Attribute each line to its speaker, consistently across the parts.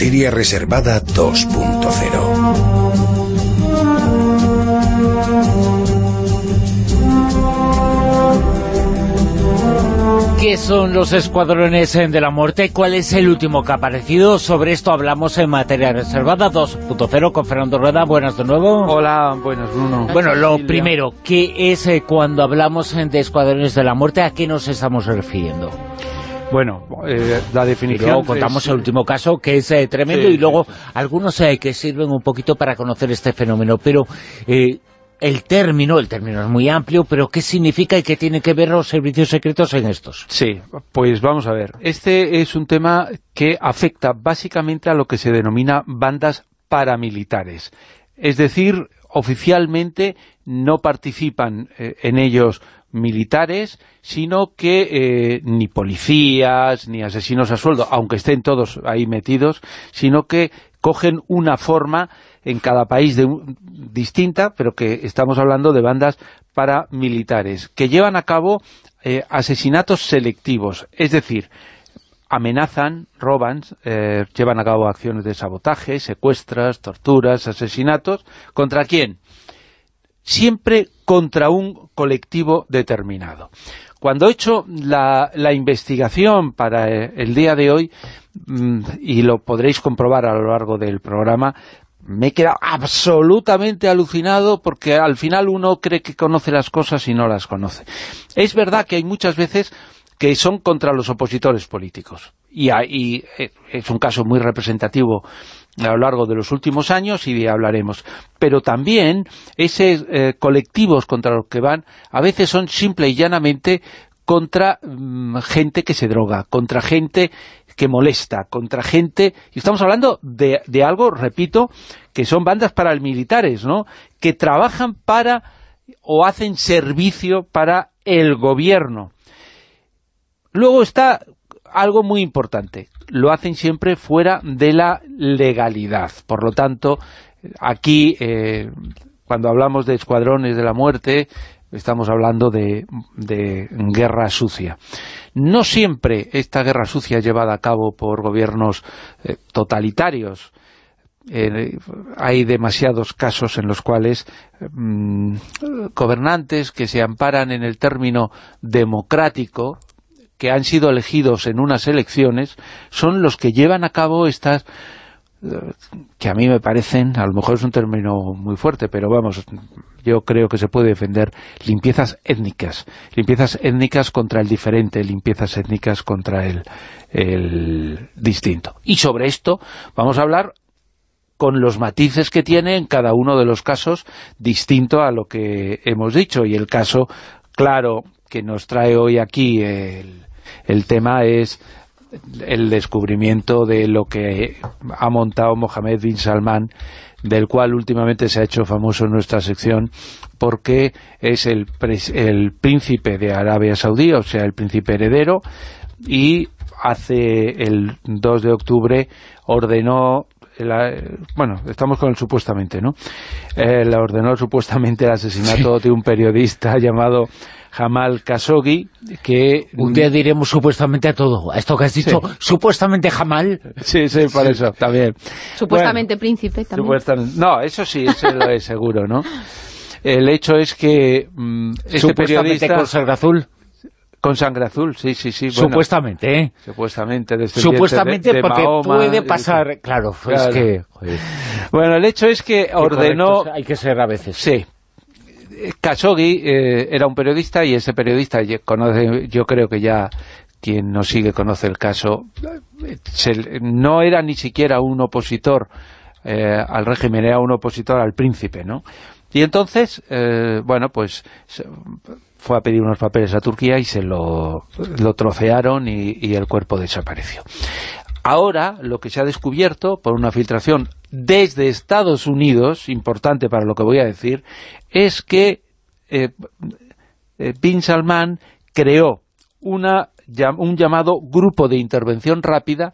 Speaker 1: Materia Reservada 2.0
Speaker 2: ¿Qué son los escuadrones de la muerte? ¿Cuál es el último que ha aparecido? Sobre esto hablamos en Materia Reservada 2.0 con Fernando Rueda. Buenas de nuevo.
Speaker 3: Hola, buenas Bruno.
Speaker 2: Bueno, lo primero, ¿qué es eh, cuando hablamos de escuadrones de la muerte? ¿A qué nos estamos refiriendo?
Speaker 3: Bueno, eh, la definición...
Speaker 2: Y luego contamos el último caso, que es eh, tremendo,
Speaker 3: Sí,
Speaker 2: y luego algunos eh, que sirven un poquito para conocer este fenómeno. Pero eh, el término, el término es muy amplio, pero ¿qué significa y qué tienen que ver los servicios secretos en estos?
Speaker 3: Sí, pues vamos a ver. Este es un tema que afecta básicamente a lo que se denomina bandas paramilitares. Es decir, oficialmente no participan eh, en ellos militares, sino que eh, ni policías, ni asesinos a sueldo, aunque estén todos ahí metidos, sino que cogen una forma en cada país de distinta, pero que estamos hablando de bandas paramilitares, que llevan a cabo eh, asesinatos selectivos, es decir, amenazan, roban, eh, llevan a cabo acciones de sabotaje, secuestras, torturas, asesinatos, ¿contra quién? Siempre contra un colectivo determinado. Cuando he hecho la, investigación para eh, el día de hoy, mm, y lo podréis comprobar a lo largo del programa, me he quedado absolutamente alucinado porque al final uno cree que conoce las cosas y no las conoce. Es verdad que hay muchas veces que son contra los opositores políticos. Y, ahí, eh, es un caso muy representativo a lo largo de los últimos años y hablaremos. Pero también esos eh, colectivos contra los que van a veces son simple y llanamente contra mm, gente que se droga, contra gente que molesta, contra gente... Y estamos hablando de, de algo, repito, que son bandas paramilitares, ¿no? Que trabajan para o hacen servicio para el gobierno. Luego está algo muy importante, lo hacen siempre fuera de la legalidad. Por lo tanto, aquí, eh, cuando hablamos de escuadrones de la muerte, estamos hablando de, guerra sucia. No siempre esta guerra sucia es llevada a cabo por gobiernos eh, totalitarios. Eh, hay demasiados casos en los cuales mm, gobernantes que se amparan en el término democrático, que han sido elegidos en unas elecciones, son los que llevan a cabo estas que a mí me parecen, a lo mejor es un término muy fuerte, pero vamos, yo creo que se puede defender limpiezas étnicas, limpiezas étnicas contra el diferente, limpiezas étnicas contra el, el distinto. Y sobre esto vamos a hablar con los matices que tiene en cada uno de los casos distinto a lo que hemos dicho. Y el caso, claro, que nos trae hoy aquí el, el tema es el descubrimiento de lo que ha montado Mohamed bin Salman, del cual últimamente se ha hecho famoso en nuestra sección, porque es el, el príncipe de Arabia Saudí, o sea, el príncipe heredero, y hace el 2 de octubre ordenó la- bueno, estamos con el supuestamente, ¿no? Eh, le ordenó supuestamente el asesinato de un periodista llamado Jamal Khashoggi, que...
Speaker 2: Un día diremos supuestamente a todo. A esto que has dicho,
Speaker 3: Sí.
Speaker 2: supuestamente Jamal.
Speaker 3: Sí, sí, por eso, también.
Speaker 4: Supuestamente príncipe también.
Speaker 3: Supuestamente. No, eso sí, eso lo es seguro, ¿no? El hecho es que mm, este
Speaker 2: supuestamente
Speaker 3: periodista...
Speaker 2: con sangre azul.
Speaker 3: Con sangre azul, sí, sí, sí. bueno,
Speaker 2: supuestamente, ¿eh?
Speaker 3: Supuestamente,
Speaker 2: Supuestamente
Speaker 3: de- de
Speaker 2: porque
Speaker 3: Mahoma,
Speaker 2: puede
Speaker 3: de-
Speaker 2: pasar... Claro, es
Speaker 3: Claro.
Speaker 2: que... joder,
Speaker 3: Bueno, el hecho es que
Speaker 2: qué
Speaker 3: ordenó...
Speaker 2: hay que ser a veces.
Speaker 3: Sí. Khashoggi eh, era un periodista y ese periodista conoce, yo creo que ya quien nos sigue conoce el caso, se- no era ni siquiera un opositor eh, al régimen, era un opositor al príncipe, ¿no? Y entonces, eh, bueno, pues fue a pedir unos papeles a Turquía y se lo, lo trocearon y, el cuerpo desapareció. Ahora, lo que se ha descubierto por una filtración desde Estados Unidos, importante para lo que voy a decir, es que eh, eh, Bin Salman creó una, un llamado grupo de intervención rápida,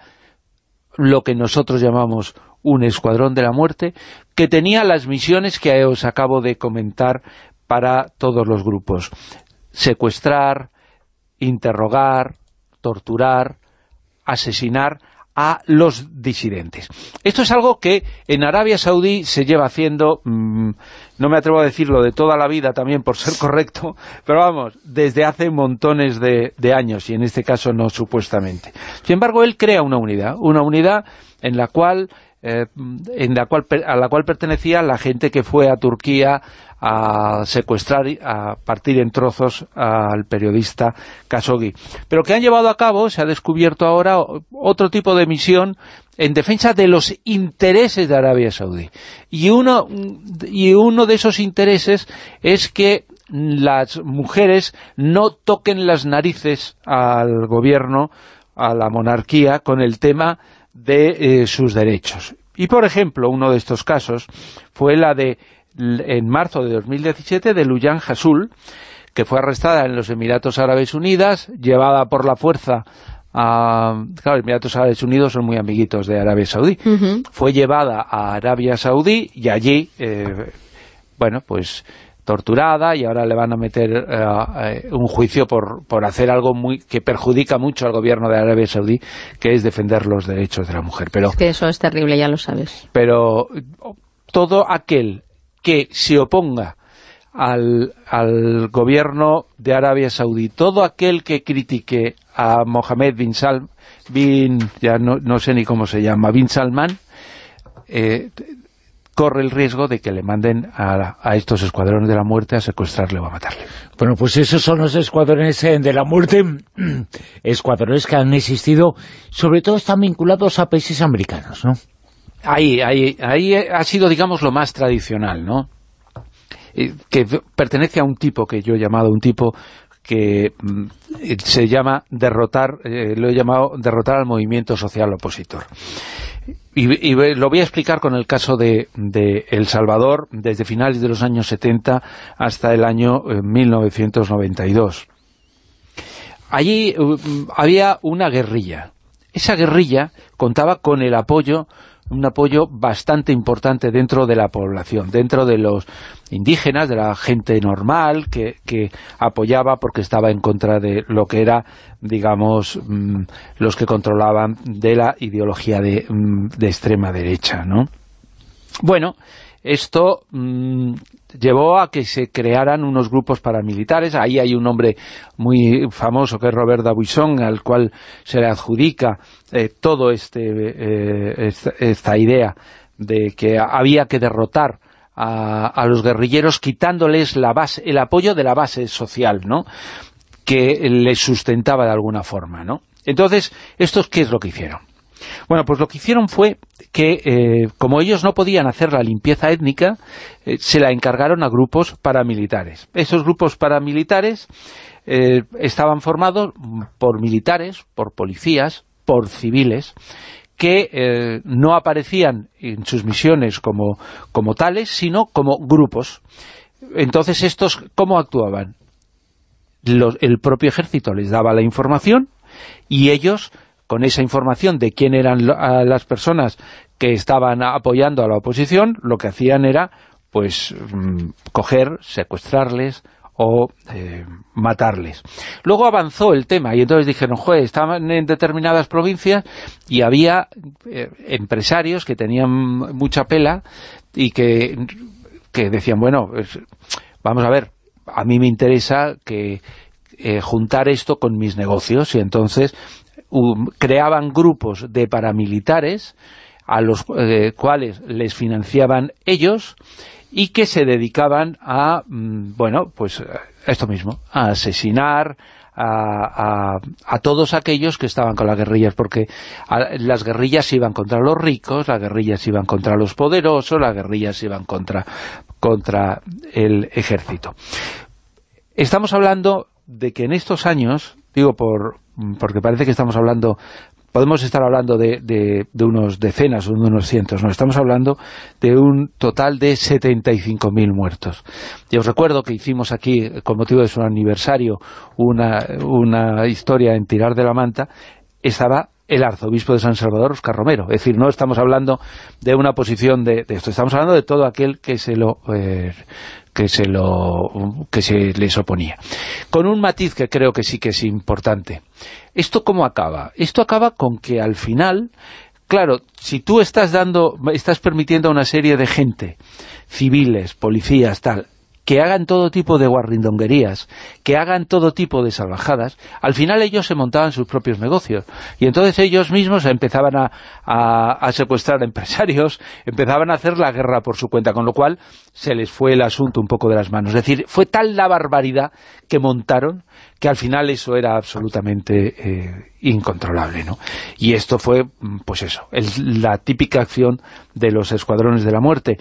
Speaker 3: lo que nosotros llamamos un escuadrón de la muerte, que tenía las misiones que os acabo de comentar para todos los grupos. Secuestrar, interrogar, torturar, asesinar a los disidentes. Esto es algo que en Arabia Saudí se lleva haciendo, mm, no me atrevo a decirlo de toda la vida también por ser correcto, pero vamos, desde hace montones de, años y en este caso no supuestamente. Sin embargo, él crea una unidad, una unidad en la cual eh, en la cual, a la cual pertenecía la gente que fue a Turquía a secuestrar, a partir en trozos al periodista Khashoggi. Pero que han llevado a cabo, se ha descubierto ahora, otro tipo de misión en defensa de los intereses de Arabia Saudí. Y uno, y uno de esos intereses es que las mujeres no toquen las narices al gobierno, a la monarquía, con el tema de eh, sus derechos. Y, por ejemplo, uno de estos casos fue la de en marzo de 2017 de Luyan Hasul, que fue arrestada en los Emiratos Árabes Unidos, llevada por la fuerza a... Claro, Emiratos Árabes Unidos son muy amiguitos de Arabia Saudí. Fue llevada a Arabia Saudí y allí, eh, bueno, pues torturada y ahora le van a meter eh, eh, un juicio por, por hacer algo muy que perjudica mucho al gobierno de Arabia Saudí, que es defender los derechos de la mujer. Pero,
Speaker 4: es que eso es terrible, ya lo sabes.
Speaker 3: Pero todo aquel que se oponga al, al, gobierno de Arabia Saudí, todo aquel que critique a Mohammed bin Salman, bin, ya no, no, sé ni cómo se llama, bin Salman, eh, corre el riesgo de que le manden a, a, estos escuadrones de la muerte a secuestrarle o a matarle.
Speaker 2: Bueno, pues esos son los escuadrones eh, de la muerte, escuadrones que han existido, sobre todo están vinculados a países americanos, ¿no?
Speaker 3: Ahí, ahí, ahí ha sido, digamos, lo más tradicional, ¿no? Que pertenece a un tipo que yo he llamado un tipo que mm, se llama derrotar, eh, lo he llamado derrotar al movimiento social opositor. Y, lo voy a explicar con el caso de, de, El Salvador, desde finales de los años 70 hasta el año 1992. Eh, Allí mm, había una guerrilla. Esa guerrilla contaba con el apoyo un apoyo bastante importante dentro de la población, dentro de los indígenas, de la gente normal que, que apoyaba porque estaba en contra de lo que era, digamos, mm, los que controlaban de la ideología de, mm, de extrema derecha, ¿no? Bueno, esto mmm, llevó a que se crearan unos grupos paramilitares. Ahí hay un hombre muy famoso que es Robert Dabuisson, al cual se le adjudica eh, todo este eh, esta, idea de que había que derrotar a, los guerrilleros quitándoles la base, el apoyo de la base social, ¿no? que les sustentaba de alguna forma, ¿no? Entonces, ¿estos qué es lo que hicieron? Bueno, pues lo que hicieron fue que, eh, como ellos no podían hacer la limpieza étnica, eh, se la encargaron a grupos paramilitares. Esos grupos paramilitares eh, estaban formados por militares, por policías, por civiles, que no aparecían en sus misiones como, como tales, sino como grupos. Entonces, ¿estos cómo actuaban? el propio ejército les daba la información y ellos con esa información de quién eran las personas que estaban apoyando a la oposición, lo que hacían era pues mm, coger, secuestrarles o eh, matarles. Luego avanzó el tema y entonces dijeron, joder, estaban en determinadas provincias y había eh, empresarios que tenían mucha pela y que, que decían, bueno, pues, vamos a ver, a mí me interesa que eh, juntar esto con mis negocios y entonces creaban grupos de paramilitares a los eh, cuales les financiaban ellos y que se dedicaban a, mm, bueno, pues esto mismo, a asesinar a, a, todos aquellos que estaban con las guerrillas, porque las guerrillas iban contra los ricos, las guerrillas iban contra los poderosos, las guerrillas iban contra, contra el ejército. Estamos hablando de que en estos años, digo por, porque parece que estamos hablando podemos estar hablando de, de, unos decenas o de unos cientos, no, estamos hablando de un total de 75.000 muertos. Y os recuerdo que hicimos aquí, con motivo de su aniversario, una, una historia en Tirar de la Manta, estaba el arzobispo de San Salvador, Oscar Romero. Es decir, no estamos hablando de una posición de, esto, estamos hablando de todo aquel que se lo... Eh, que se lo que se les oponía. Con un matiz que creo que sí que es importante. ¿Esto cómo acaba? Esto acaba con que al final, claro, si tú estás dando, estás permitiendo a una serie de gente, civiles, policías, tal, que hagan todo tipo de guarrindonguerías, que hagan todo tipo de salvajadas, al final ellos se montaban sus propios negocios. Y entonces ellos mismos empezaban a, secuestrar empresarios, empezaban a hacer la guerra por su cuenta, con lo cual se les fue el asunto un poco de las manos. Es decir, fue tal la barbaridad que montaron que al final eso era absolutamente eh, incontrolable, ¿no? Y esto fue, pues eso, la típica acción de los escuadrones de la muerte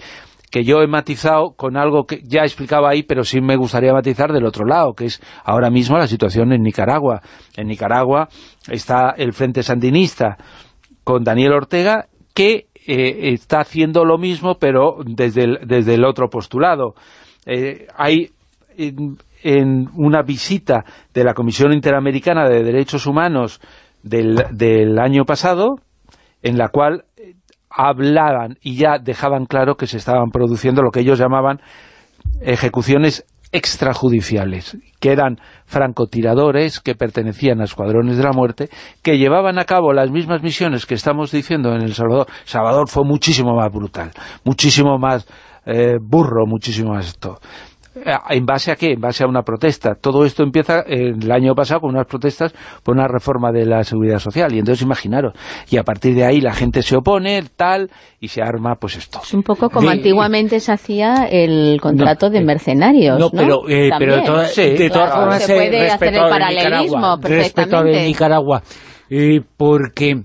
Speaker 3: que yo he matizado con algo que ya explicaba ahí, pero sí me gustaría matizar del otro lado, que es ahora mismo la situación en Nicaragua. En Nicaragua está el Frente Sandinista con Daniel Ortega, que eh, está haciendo lo mismo, pero desde el, desde el otro postulado. Eh, hay en, una visita de la Comisión Interamericana de Derechos Humanos del, del año pasado, en la cual hablaban y ya dejaban claro que se estaban produciendo lo que ellos llamaban ejecuciones extrajudiciales, que eran francotiradores que pertenecían a escuadrones de la muerte, que llevaban a cabo las mismas misiones que estamos diciendo en El Salvador. Salvador fue muchísimo más brutal, muchísimo más eh, burro, muchísimo más esto. Eh, ¿En base a qué? En base a una protesta. Todo esto empieza el año pasado con unas protestas por una reforma de la seguridad social. Y entonces imaginaros, y a partir de ahí la gente se opone, tal, y se arma pues esto.
Speaker 4: Es un poco como antiguamente se hacía el contrato de mercenarios, ¿no?
Speaker 2: pero, eh, pero de, todas formas
Speaker 4: se puede hacer el paralelismo
Speaker 2: Respecto a Nicaragua. Eh, porque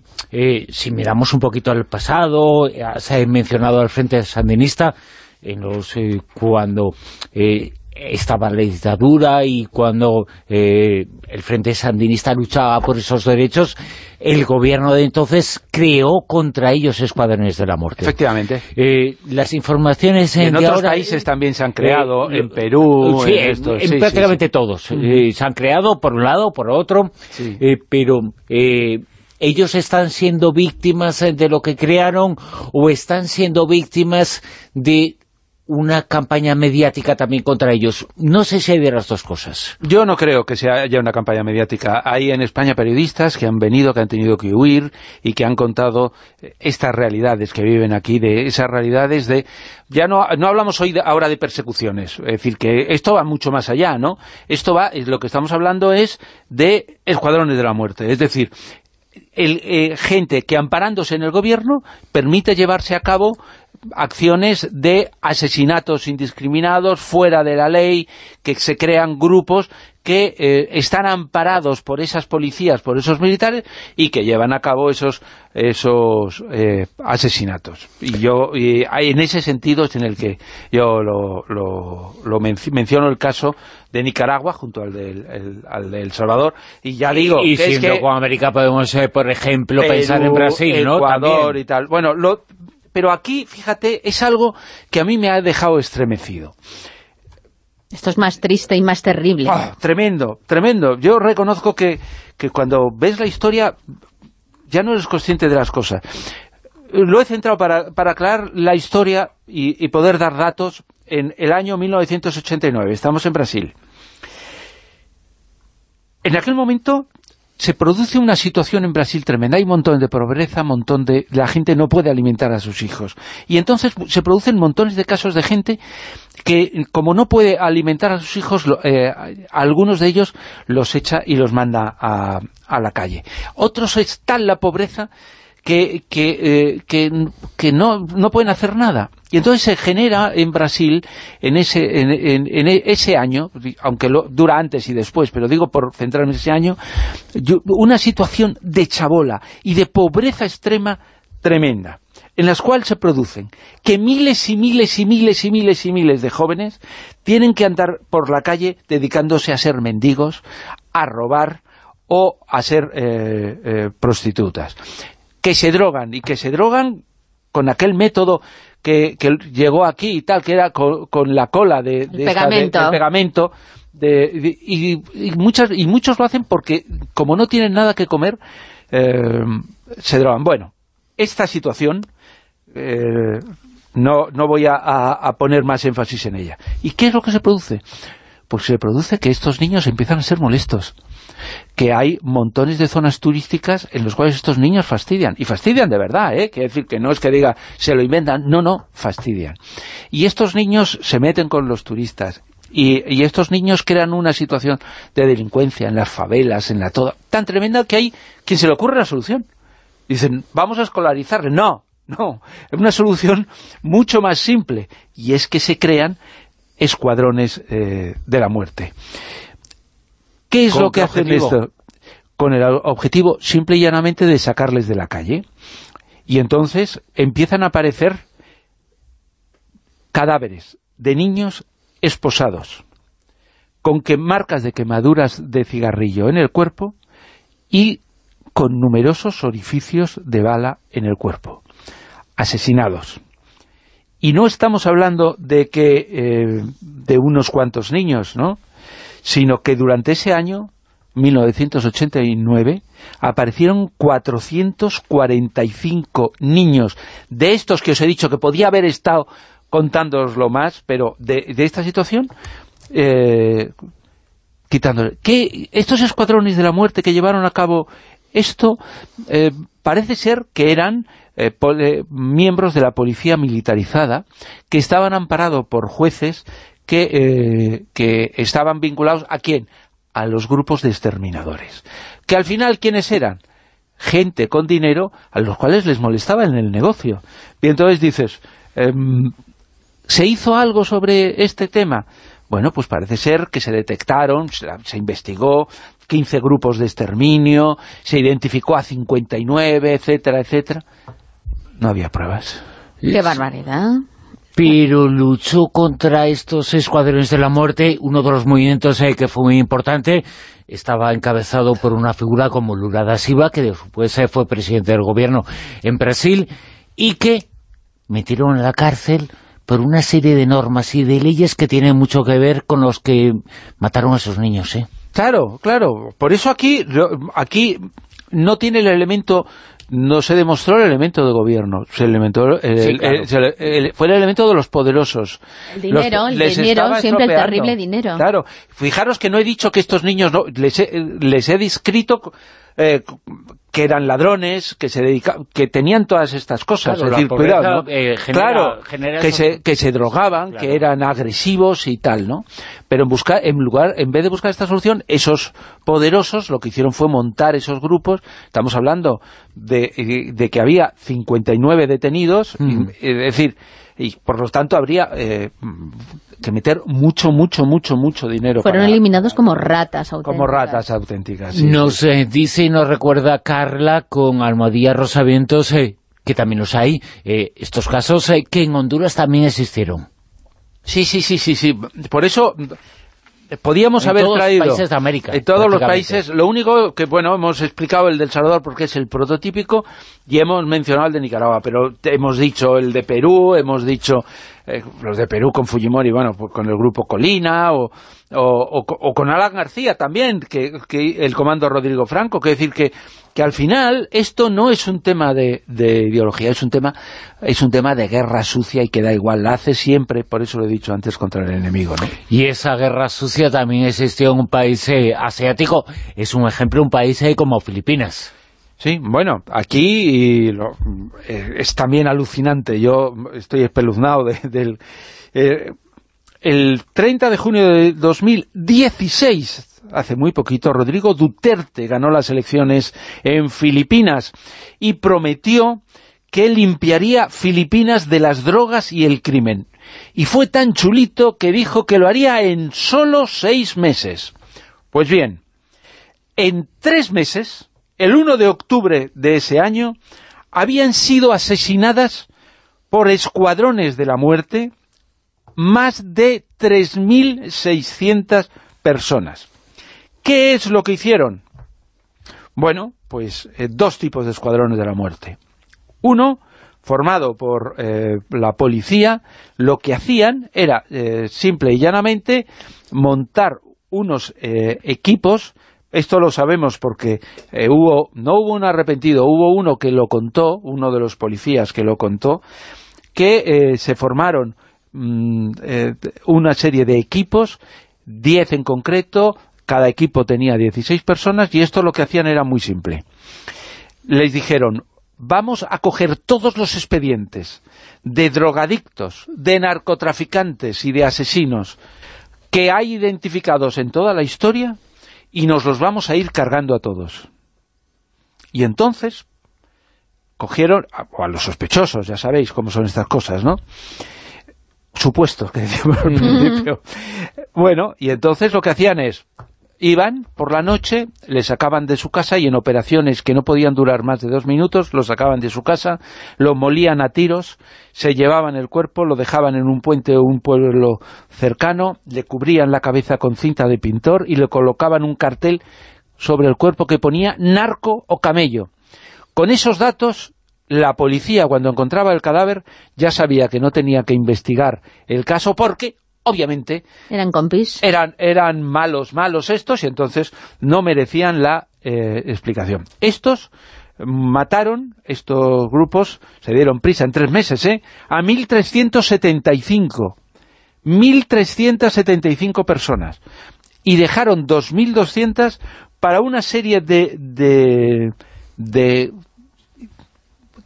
Speaker 2: si miramos un poquito al pasado, se ha mencionado al Frente Sandinista, en los eh, cuando eh, estaba la dictadura y cuando eh, el Frente Sandinista luchaba por esos derechos, el gobierno de entonces creó contra ellos escuadrones de la muerte.
Speaker 3: Efectivamente.
Speaker 2: las informaciones
Speaker 3: en otros países también se han creado, en Perú,
Speaker 2: en, prácticamente todos. se han creado por un lado, por otro, pero ellos están siendo víctimas de lo que crearon o están siendo víctimas de una campaña mediática también contra ellos. No sé si hay de las dos cosas.
Speaker 3: Yo no creo que sea haya una campaña mediática. Hay en España periodistas que han venido, que han tenido que huir y que han contado estas realidades que viven aquí, de esas realidades de... Ya no, no hablamos hoy ahora de persecuciones, es decir, que esto va mucho más allá, ¿no? Esto va, lo que estamos hablando es de escuadrones de la muerte, es decir, el, eh, gente que amparándose en el gobierno permite llevarse a cabo acciones de asesinatos indiscriminados, fuera de la ley, que se crean grupos que eh, están amparados por esas policías, por esos militares, y que llevan a cabo esos esos eh, asesinatos. Y yo en ese sentido es en el que yo lo, lo, menciono el caso de Nicaragua junto al del, al de Salvador, y ya digo...
Speaker 2: Y, siendo con América podemos, eh, por ejemplo, pensar en Brasil, ¿no?
Speaker 3: Ecuador y tal. Bueno, lo, pero aquí, fíjate, es algo que a mí me ha dejado estremecido.
Speaker 4: Esto es más triste y más terrible.
Speaker 3: Ah, tremendo, tremendo. Yo reconozco que, cuando ves la historia ya no eres consciente de las cosas. Lo he centrado para, para aclarar la historia y, y poder dar datos en el año 1989. Estamos en Brasil. En aquel momento se produce una situación en Brasil tremenda. Hay un montón de pobreza, montón de... La gente no puede alimentar a sus hijos. Y entonces se producen montones de casos de gente que, como no puede alimentar a sus hijos, eh, algunos de ellos los echa y los manda a, a la calle. Otros están la pobreza que, eh, no pueden hacer nada. Y entonces se genera en Brasil, en ese, en, en, ese año, aunque lo, dura antes y después, pero digo por centrarme en ese año, una situación de chabola y de pobreza extrema tremenda, en las cuales se producen que miles y miles y miles y miles y miles de jóvenes tienen que andar por la calle dedicándose a ser mendigos, a robar o a ser eh, eh, prostitutas que se drogan, y que se drogan con aquel método que, llegó aquí y tal, que era con, la cola de, pegamento, y, muchas, y muchos lo hacen porque, como no tienen nada que comer, eh, se drogan. Bueno, esta situación, eh, no, no voy a, a poner más énfasis en ella. ¿Y qué es lo que se produce? Pues se produce que estos niños empiezan a ser molestos que hay montones de zonas turísticas en los cuales estos niños fastidian, y fastidian de verdad, ¿eh? Quiere decir que no es que diga, se lo inventan, no, no, fastidian. Y estos niños se meten con los turistas, y, estos niños crean una situación de delincuencia en las favelas, en la toda, tan tremenda que hay quien se le ocurre la solución. Dicen, vamos a escolarizarle. No, no, es una solución mucho más simple, y es que se crean escuadrones eh, de la muerte. ¿Qué es lo que hacen esto? Con el objetivo simple y llanamente de sacarles de la calle. Y entonces empiezan a aparecer cadáveres de niños esposados, con que marcas de quemaduras de cigarrillo en el cuerpo y con numerosos orificios de bala en el cuerpo. Asesinados. Y no estamos hablando de que eh, de unos cuantos niños, ¿no?, sino que durante ese año, 1989, aparecieron 445 niños de estos que os he dicho que podía haber estado contándooslo más, pero de, esta situación, eh, quitándole. ¿Qué, estos escuadrones de la muerte que llevaron a cabo esto, eh, parece ser que eran eh, miembros de la policía militarizada que estaban amparados por jueces eh, que, estaban vinculados ¿a quién? A los grupos de exterminadores. Que al final, ¿quiénes eran? Gente con dinero a los cuales les molestaba en el negocio. Y entonces dices, em, ¿se hizo algo sobre este tema? Bueno, pues parece ser que se detectaron, se, se, investigó, 15 grupos de exterminio, se identificó a 59, etcétera, etcétera. No había pruebas.
Speaker 4: ¡Qué barbaridad!
Speaker 2: Pero luchó contra estos escuadrones de la muerte, uno de los movimientos eh, que fue muy importante, estaba encabezado por una figura como Lula da Silva, que después eh, fue presidente del gobierno en Brasil, y que metieron en la cárcel por una serie de normas y de leyes que tienen mucho que ver con los que mataron a esos niños, ¿eh?
Speaker 3: Claro, claro. Por eso aquí, aquí no tiene el elemento no se demostró el elemento de gobierno, se elementó, fue el elemento de los poderosos.
Speaker 4: El dinero, el dinero, siempre el terrible dinero.
Speaker 3: Claro, fijaros que no he dicho que estos niños, no, les, he, les he descrito eh, que eran ladrones, que se dedicaban, que tenían todas estas cosas,
Speaker 2: claro, decir, cuidado, eh,
Speaker 3: claro, que se, que se drogaban, que eran agresivos y tal, ¿no? Pero en buscar, en lugar, en vez de buscar esta solución, esos poderosos lo que hicieron fue montar esos grupos, estamos hablando de, de que había 59 detenidos, mm. es decir, y por lo tanto habría eh, que meter mucho, mucho, mucho, mucho dinero.
Speaker 4: Fueron eliminados como ratas auténticas.
Speaker 3: Como ratas auténticas,
Speaker 2: Nos eh, dice y nos recuerda Carla con Almohadilla Rosavientos, eh, que también los hay, estos casos que en Honduras también existieron.
Speaker 3: Sí, sí, sí, sí, sí. Por eso podíamos haber traído...
Speaker 2: En todos los países de América.
Speaker 3: En todos los países. Lo único que, bueno, hemos explicado el del Salvador porque es el prototípico y hemos mencionado el de Nicaragua, pero hemos dicho el de Perú, hemos dicho eh, los de Perú con Fujimori, bueno, pues con el grupo Colina o, o, con Alan García también, que, el comando Rodrigo Franco, que decir que, que al final esto no es un tema de, ideología, es un tema es un tema de guerra sucia y que da igual, la hace siempre, por eso lo he dicho antes, contra el enemigo. ¿no?
Speaker 2: Y esa guerra sucia también existió en un país eh, asiático, es un ejemplo, un país eh, como Filipinas.
Speaker 3: Sí, bueno, aquí eh, es también alucinante, yo estoy espeluznado del... El 30 de junio de 2016, hace muy poquito, Rodrigo Duterte ganó las elecciones en Filipinas y prometió que limpiaría Filipinas de las drogas y el crimen. Y fue tan chulito que dijo que lo haría en solo seis meses. Pues bien, en tres meses, el 1 de octubre de ese año, habían sido asesinadas por escuadrones de la muerte más de 3.600 personas. ¿Qué es lo que hicieron? Bueno, pues eh, dos tipos de escuadrones de la muerte. Uno, formado por eh, la policía, lo que hacían era, eh, simple y llanamente, montar unos equipos esto lo sabemos porque eh, hubo no hubo un arrepentido, hubo uno que lo contó, uno de los policías que lo contó, que eh, se formaron mm, eh, una serie de equipos, 10 en concreto, cada equipo tenía 16 personas y esto lo que hacían era muy simple. Les dijeron, vamos a coger todos los expedientes de drogadictos, de narcotraficantes y de asesinos que hay identificados en toda la historia y nos los vamos a ir cargando a todos. Y entonces cogieron, o a los sospechosos, ya sabéis cómo son estas cosas, ¿no? Supuestos, que decíamos al principio. Bueno, y entonces lo que hacían es, iban por la noche, les sacaban de su casa y en operaciones que no podían durar más de dos minutos, lo sacaban de su casa, lo molían a tiros, se llevaban el cuerpo, lo dejaban en un puente o un pueblo cercano, le cubrían la cabeza con cinta de pintor y le colocaban un cartel sobre el cuerpo que ponía narco o camello. Con esos datos, la policía cuando encontraba el cadáver ya sabía que no tenía que investigar el caso porque obviamente...
Speaker 4: Eran compis.
Speaker 3: Eran, eran malos, malos estos, y entonces no merecían la eh, explicación. Estos mataron, estos grupos, se dieron prisa en tres meses, ¿eh? A 1.375. 1.375 personas. Y dejaron 2.200 para una serie de, de, de...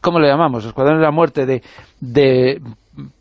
Speaker 3: ¿Cómo le llamamos? Escuadrones de la muerte, de, de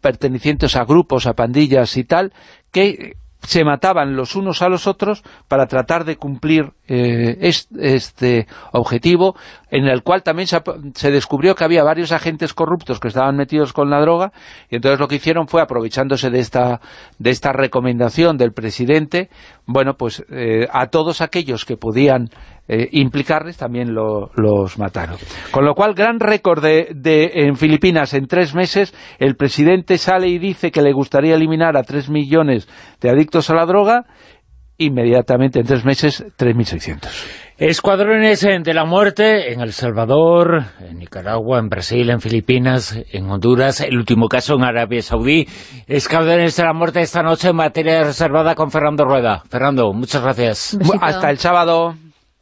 Speaker 3: pertenecientes a grupos, a pandillas y tal, que se mataban los unos a los otros para tratar de cumplir eh, este objetivo, en el cual también se, descubrió que había varios agentes corruptos que estaban metidos con la droga, y entonces lo que hicieron fue, aprovechándose de esta, de esta recomendación del presidente, bueno, pues eh, a todos aquellos que podían eh, implicarles, también los mataron. Con lo cual, gran récord de, en Filipinas en tres meses, el presidente sale y dice que le gustaría eliminar a tres millones de adictos a la droga, inmediatamente en tres meses, 3.600.
Speaker 2: Escuadrones de la muerte en El Salvador, en Nicaragua, en Brasil, en Filipinas, en Honduras, el último caso en Arabia Saudí. Escuadrones de la muerte esta noche en materia reservada con Fernando Rueda. Fernando, muchas gracias.
Speaker 3: Hasta el sábado.